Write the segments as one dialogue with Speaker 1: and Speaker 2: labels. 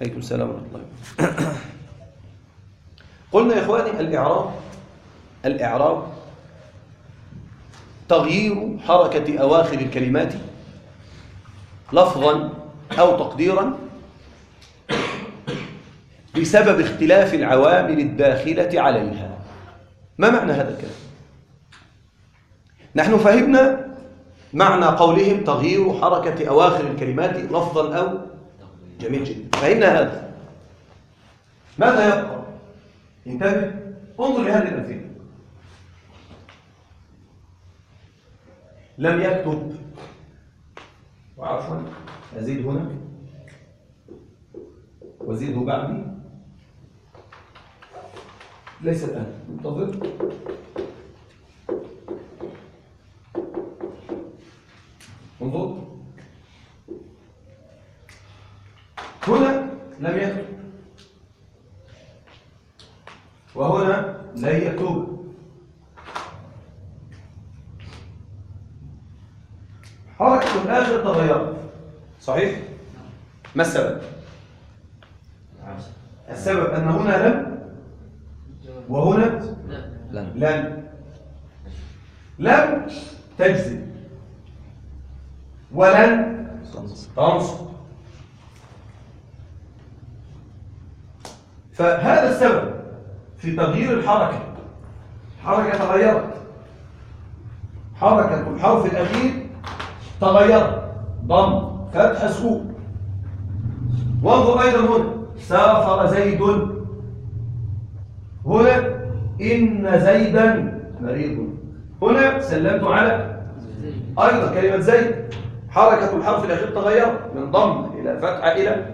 Speaker 1: عليكم السلام ورحمة الله قلنا يا إخواني الإعراب الإعراب تغيير حركة أواخر الكلمات لفظا أو تقديرا بسبب اختلاف العوامل الداخلة عليها ما معنى هذا الكلام؟ نحن فهمنا معنى قولهم تغيير حركة أواخر الكلمات لفظا أو جميل جدا. فهمنا هذا ماذا يبقى؟ انتبه انظر لهذه الأمثلة. لم يكتب وعفوا أزيد هنا وزيده بعدي. ليس الآن. انتظر. انظر. هنا لم يكتب وهنا لن يكتب حركة الآخر تغيرت. صحيح؟ ما السبب؟ السبب أن هنا لم وهنا
Speaker 2: لن.
Speaker 1: لم لم تجزم. ولن
Speaker 2: تنصب
Speaker 1: تنصب فهذا السبب في تغيير الحركة. حركة تغيرت. حركة الحرف الأخير تغيرت. ضم فتح سكون وانظر أيضا هنا. سافر زيد. هنا إن زيدا مريض. هنا سلمت على أيضا كلمة زيد. حركة الحرف الأخير تغيرت. من ضم إلى فتحة إلى.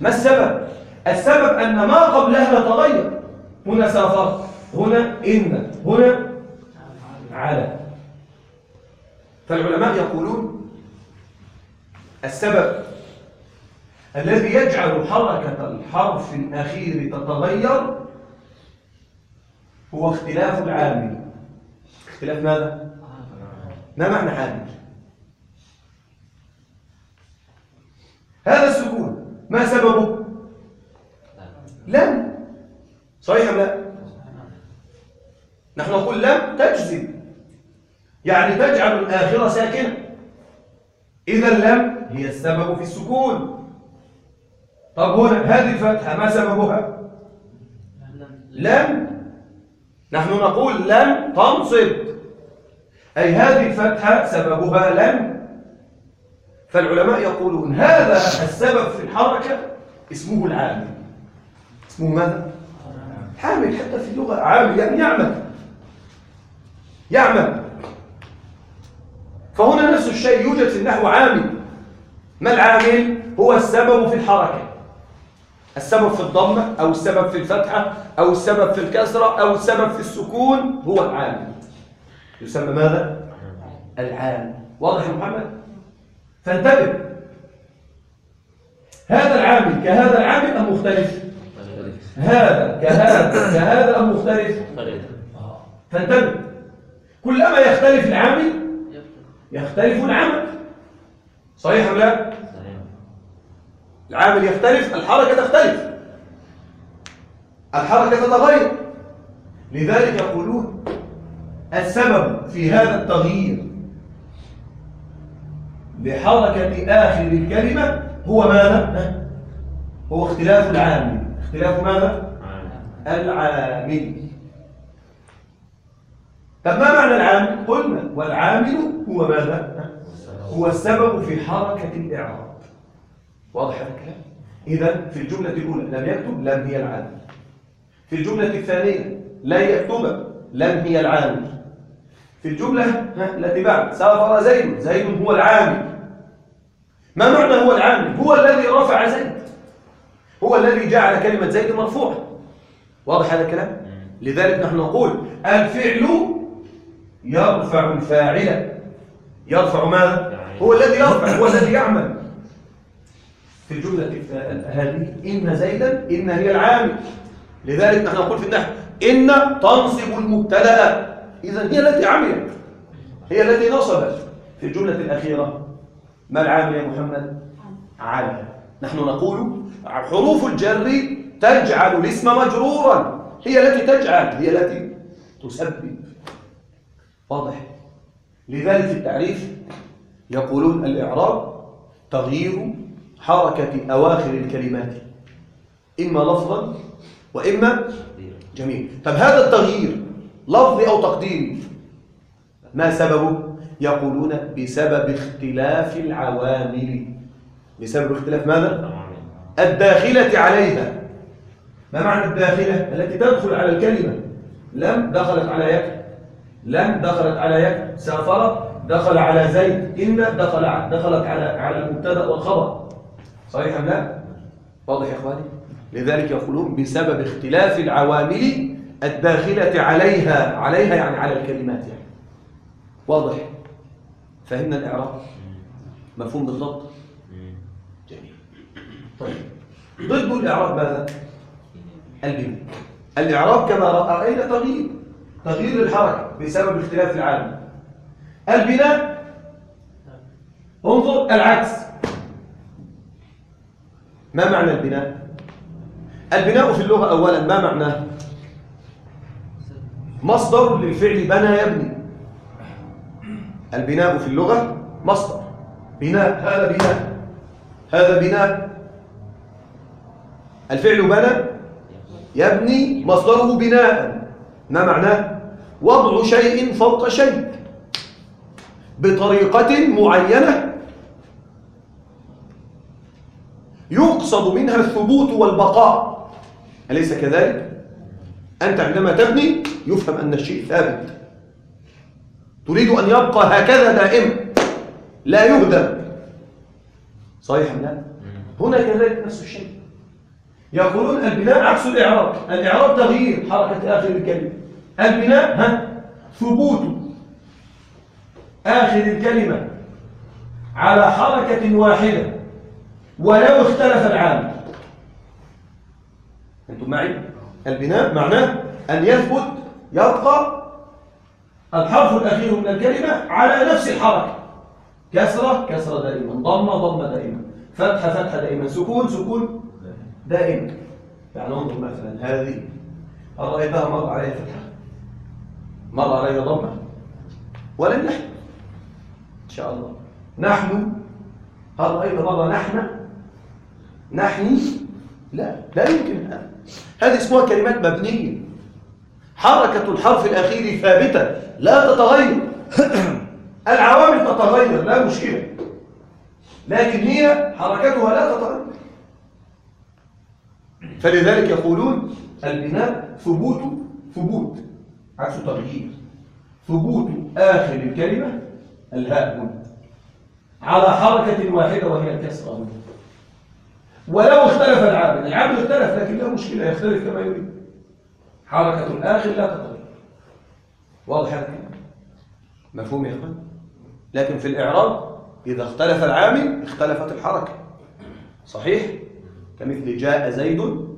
Speaker 1: ما السبب؟ السبب أن ما قبلها تغير هنا سافرت هنا إن هنا على فالعلماء يقولون السبب الذي يجعل حركة الحرف الأخير تتغير هو اختلاف العامل اختلاف ماذا؟ ما معنى عامل؟ هذا السكون ما سببه؟ لم. صحيح أم لا؟ نحن نقول لم تجزم. يعني تجعل الآخرة ساكنة. إذا لم هي السبب في السكون. طب هنا هذه الفتحة ما سببها؟ لم. نحن نقول لم تنصب. أي هذه الفتحة سببها لم. فالعلماء يقولون هذا السبب في الحركة اسمه العامل. اسمه ماذا؟ حامل حتى في اللغة عامل يعني يعمل يعمل فهنا نفس الشيء يوجد في النحو عامل ما العامل؟ هو السبب في الحركة السبب في الضمة أو السبب في الفتحة أو السبب في الكسرة أو السبب في السكون هو العامل يسمى ماذا؟ العامل واضح يا محمد؟ فانتبه هذا العامل كهذا العامل أم مختلف؟ هذا كهذا كهذا أم مختلف؟ فانتبه كلما يختلف العامل يختلف العمل. صحيح أم لا؟ العامل يختلف الحركة تختلف. الحركة تتغير. لذلك يقولون السبب في هذا التغيير لحركة آخر الكلمة هو ماذا؟ هو اختلاف العامل. اختلاف ماذا؟ العامل طب ما معنى العامل؟ قلنا والعامل هو ماذا؟ هو السبب في حركة الإعراب واضح الكلام؟ إذا في الجملة الأولى لم يكتب لم هي العامل في الجملة الثانية لا يكتب لم هي العامل في الجملة التي بعد سافر زيد زيد هو العامل ما معنى هو العامل؟ هو الذي رفع زيد هو الذي جعل كلمة زيد مرفوعة. واضح هذا الكلام؟ لذلك نحن نقول الفعل يرفع الفاعل. يرفع ماذا؟ هو الذي يرفع هو الذي يعمل. في الجملة هذه إن زيدا إن هي العامل. لذلك نحن نقول في النحو إن تنصب المبتدأ. إذا هي التي عملت. هي التي نصبت. في الجملة الأخيرة ما العامل يا محمد؟ على نحن نقول حروف الجر تجعل الاسم مجرورا. هي التي تجعل هي التي تسبب. واضح؟ لذلك التعريف يقولون الإعراب تغيير حركة أواخر الكلمات. إما لفظا وإما جميل طب هذا التغيير لفظي أو تقديري ما سببه؟ يقولون بسبب اختلاف العوامل. بسبب اختلاف ماذا؟ الداخلة عليها. ما معنى الداخلة؟ التي تدخل على الكلمة. لم دخلت على يك لم دخلت على يك سافر دخل على زيد. إن دخل دخلت على على المبتدأ والخبر. صحيح أم لا؟ واضح يا إخواني؟ لذلك يقولون بسبب اختلاف العوامل الداخلة عليها. عليها يعني على الكلمات يعني. واضح؟ فهمنا الإعراب؟ مفهوم بالضبط؟ جميل. طيب. ضد الإعراب ماذا؟ البناء الإعراب كما رأينا تغيير؟ تغيير الحركة بسبب اختلاف العالم. البناء انظر العكس. ما معنى البناء؟ البناء في اللغة أولا ما معناه؟ مصدر للفعل بنى يبني البناء في اللغة مصدر. بناء هذا بناء. هذا بناء الفعل بنى يبني مصدره بناء. ما معناه وضع شيء فوق شيء بطريقة معينة يقصد منها الثبوت والبقاء. أليس كذلك؟ أنت عندما تبني يفهم أن الشيء ثابت. تريد أن يبقى هكذا دائما لا يهدم. صحيح أم لا؟ هنا كذلك نفس الشيء. يقولون البناء عكس الإعراب. الإعراب تغيير حركة آخر الكلمة. البناء ها؟ ثبوت. آخر الكلمة. على حركة واحدة. ولو اختلف العامل أنتم معي؟ البناء معناه أن يثبت يبقى الحرف الأخير من الكلمة على نفس الحركة. كسرة كسرة دائما ضمة ضمة دائما. فتحة فتحة دائما. سكون سكون دائما. يعني انظر مثلا هذه. هل رأيتها مر عليها فتحة؟ مر عليها ضمة. ولن نحن. إن شاء الله. نحن. هل رأيت مرة نحن؟ نحن؟ لا. لا يمكن. هذا هذه اسمها كلمات مبنية. حركة الحرف الأخير ثابتة. لا تتغير. العوامل تتغير لا مشكلة. لكن هي حركتها لا تتغير. فلذلك يقولون البناء ثبوت ثبوت. عكس تغيير ثبوت آخر الكلمة الهاء. هنا على حركة واحدة وهي الكسرة. ولو اختلف العامل العامل اختلف لكن لا مشكلة يختلف كما يريد. حركة الآخر لا تتغير. واضح مفهوم يا إخوان؟ لكن في الإعراب إذا اختلف العامل اختلفت الحركة. صحيح؟ كمثل جاء زيد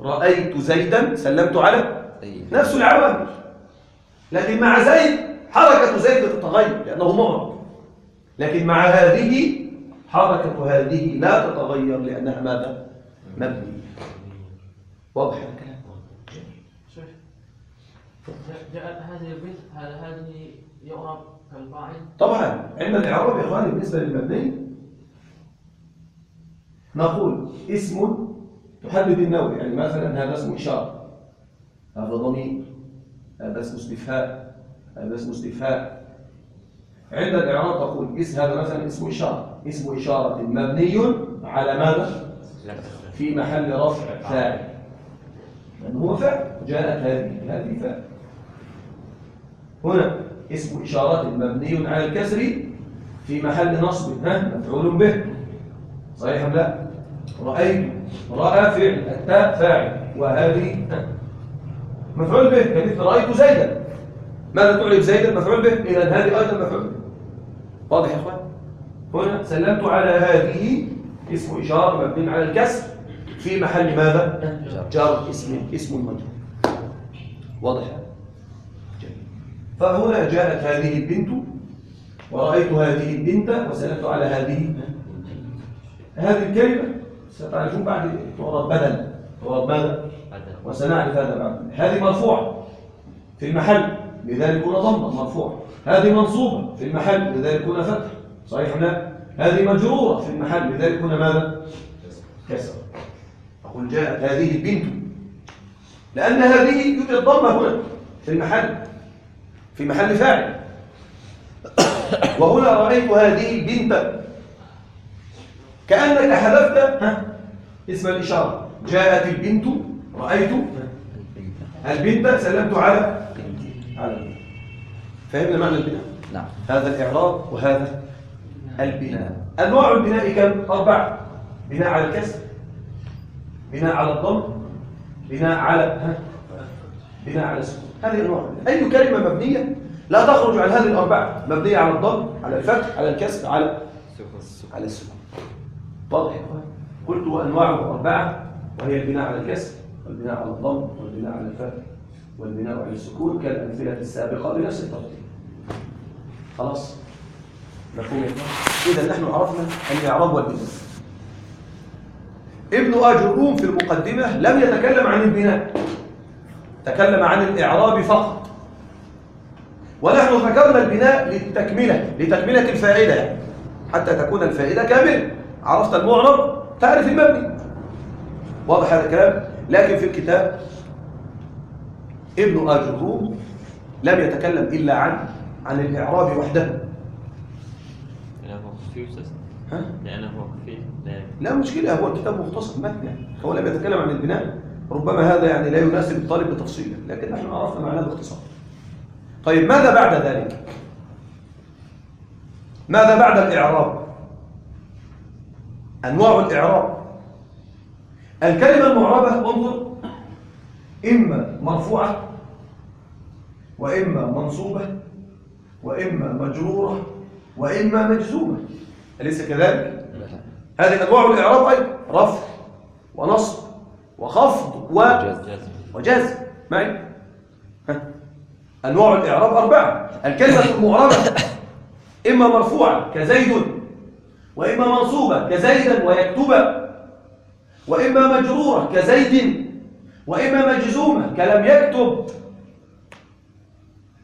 Speaker 1: رأيت زيدا سلمت على نفس العوامل لكن مع زيد حركة زيد تتغير لأنه معرض. لكن مع هذه حركة هذه لا تتغير لأنها ماذا؟ مبني واضح الكلام؟
Speaker 2: جاء هذه البنت هذا هذه يعرب
Speaker 1: طبعا علم الإعراب يا إخواني بالنسبة للمبني. نقول اسم تحدد النوع يعني مثلا هذا اسم إشارة. هذا ضمير هذا اسم استفهاء هذا اسم استفهاء. عند الإعراب تقول اسم هذا مثلا اسم إشارة. اسم إشارة مبني على ماذا؟ في محل رفع فاعل. لأنه هو فاعل؟ جاءت هذه هذه فاعل. هنا اسم إشارة مبني على الكسر في محل نصب. ها مفعول به. صحيح أم لا؟ رأيت. رأى فعل. التاء فاعل. وهذه مفعول به. كمثل رأيت زيدا. ماذا تعرف زيدا؟ مفعول به. إذا هذه أيضا مفعول به. واضح يا أخوان؟ هنا سلمت على هذه اسم إشارة مبني على الكسر في محل ماذا؟ جار اسم اسم مجرور واضح. فهنا جاءت هذه البنت ورأيت هذه البنت وسلمت على هذه هذه الكلمة. ستعرفون بعد تعرض بدل. تعرض ماذا؟ وسنعرف هذا بعد. هذه مرفوعة في المحل لذلك هنا ضمة مرفوعة. هذه منصوبة في المحل لذلك هنا فتح. صحيح لا؟ هذه مجرورة في المحل لذلك هنا ماذا؟ كسر. أقول جاءت هذه البنت. لأن هذه يوجد ضمة هنا في المحل. في محل فاعل. وهنا رأيت هذه البنت كأنك حذفت اسم الإشارة. جاءت البنت رأيت البنت سلمت على على. فهمنا معنى البناء؟
Speaker 3: نعم.
Speaker 1: هذا الإعراب وهذا البناء. أنواع البناء كم؟ أربعة بناء على الكسر بناء على الضم بناء على؟ بناء على السكون. هذه أنواع. أي كلمة مبنية؟ لا تخرج عن هذه الأربعة. مبنية على الضم على الفتح على الكسر على على السكون. واضح؟ قلت وأنواعه أربعة وهي البناء على الكسر والبناء على الضم والبناء على الفتح والبناء على السكون كالأمثلة السابقة بنفس الترتيب خلاص؟ مفهوم؟ إذا نحن عرفنا الإعراب والبناء ابن أجروم في المقدمة لم يتكلم عن البناء. تكلم عن الإعراب فقط. ونحن ذكرنا البناء للتكملة لتكملة الفائدة يعني. حتى تكون الفائدة كاملة. عرفت المعرب؟ تعرف المبني. واضح هذا الكلام؟ لكن في الكتاب ابن أجروم لم يتكلم إلا عن عن الإعراب وحده.
Speaker 4: لأنه خفيف
Speaker 1: ها؟
Speaker 4: لأنه خفيف لا
Speaker 1: مشكلة هو الكتاب مختصر متن هو لم يتكلم عن البناء. ربما هذا يعني لا يناسب الطالب بتفصيله لكن نحن عرفنا معناه باختصار. طيب ماذا بعد ذلك؟ ماذا بعد الإعراب؟ أنواع الإعراب. الكلمة المعربة انظر إما مرفوعة وإما منصوبة وإما مجرورة وإما مجزومة. أليس كذلك؟ هذه أنواع الإعراب أيضا رفع ونصب. وخفض و...
Speaker 4: جزم
Speaker 1: وجزم معي. أنواع الإعراب أربعة. الكلمة المعربة إما مرفوعة كزيد وإما منصوبة كزيدا ويكتب وإما مجرورة كزيد وإما مجزومة كلم يكتب.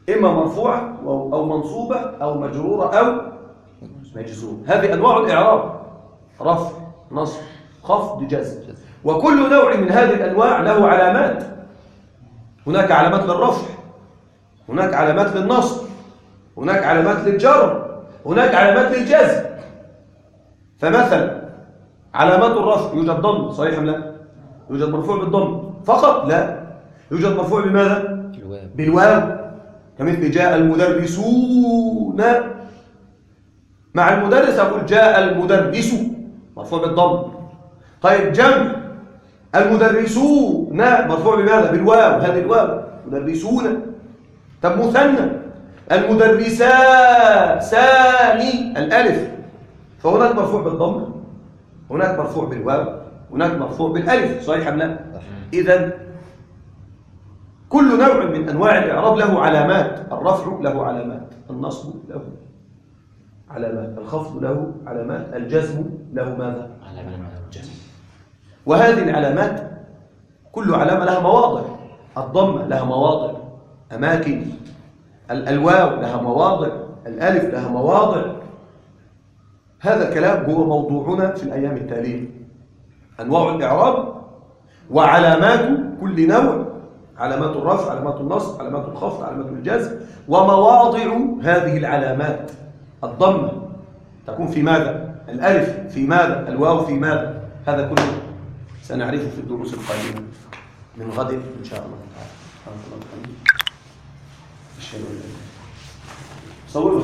Speaker 1: إما مرفوعة أو منصوبة أو مجرورة أو مجزوم. هذه أنواع الإعراب. رفع نصب خفض جزم وكل نوع من هذه الأنواع له علامات. هناك علامات للرفع هناك علامات للنصب هناك علامات للجر هناك علامات للجزم. فمثلا علامات الرفع يوجد ضم صحيح أم لا؟ يوجد مرفوع بالضم فقط؟ لا. يوجد مرفوع بماذا؟
Speaker 3: الواو
Speaker 1: بالواو. كمثل جاء المدرسون. مع المدرس أقول جاء المدرس مرفوع بالضم. طيب جمع. المدرسون. مرفوع بماذا؟ بالواو. هذه الواو. مدرسون. طب مثنى. المدرسان الألف. فهناك مرفوع بالضم. هناك مرفوع بالواو. هناك مرفوع بالألف. صحيح أم لا؟ إذا كل نوع من أنواع الإعراب له علامات. الرفع له علامات. النصب له علامات. الخفض له علامات. الجزم له ماذا؟
Speaker 4: على من
Speaker 1: وهذه العلامات كل علامة لها مواضع. الضمة لها مواضع. أماكن. ال- الواو لها مواضع. الألف لها مواضع. هذا الكلام هو موضوعنا في الأيام التالية. أنواع الإعراب وعلامات كل نوع. علامات الرفع علامات النصب علامات الخفض علامات الجزم. ومواضع هذه العلامات. الضمة تكون في ماذا؟ الألف في ماذا؟ الواو في ماذا؟ هذا كله سنعرفه في الدروس القادمة. من غد إن شاء الله. تعالى سبحانك اللهم وبحمدك أشهد أن لا إله إلا أنت. صوروا.